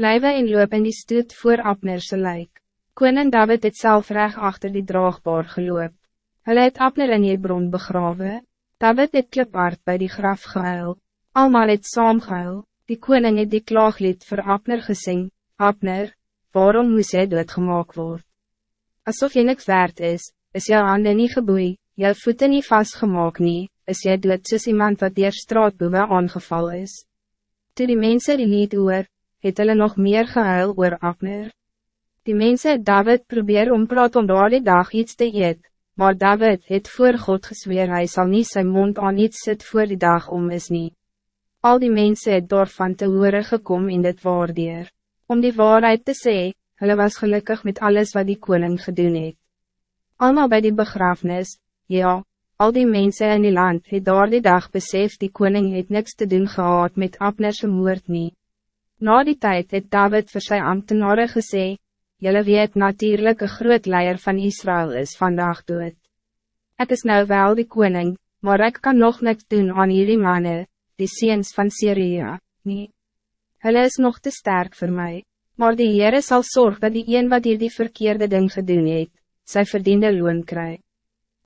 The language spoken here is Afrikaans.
Lijwe en loop in die stoet voor Abnerse lijk. Koning David het self reg achter die draagbaar geloop. Hulle het Abner in die bron begrawe. David het klipaard bij die graf gehuil. Almal het saam gehuil. Die koning het die klaaglied voor Abner gesing. Abner, waarom moes jy doodgemaak word? Alsof jy niks waard is, is jou handen niet geboeid jou voeten niet vastgemaak nie, is jy dood soos iemand wat dier straatboewe aangeval is. Toe die mense die niet oor, het hulle nog meer gehuil oor Abner. Die mense het David probeer ompraat om daar die dag iets te eet, maar David het voor God gesweer hy sal niet zijn mond aan iets sit voor die dag om is nie. Al die mensen het daarvan te hore gekom in dit waardeer. Om die waarheid te sê, hulle was gelukkig met alles wat die koning gedoen het. Allemaal bij die begrafenis, Ja, al die mensen in die land het daar die dag besef die koning het niks te doen gehad met Abnerse moord nie. Na die tijd het David vir sy ambtenare gesê, Julle weet natuurlijk een groot leier van Israël is vandaag dood. Ik is nou wel die koning, maar ik kan nog niks doen aan hierdie manne, die seens van Syria, nie. Hulle is nog te sterk voor mij, maar die Heere zal zorgen dat die een wat hier die verkeerde ding gedoen het, sy verdiende loon krijgt.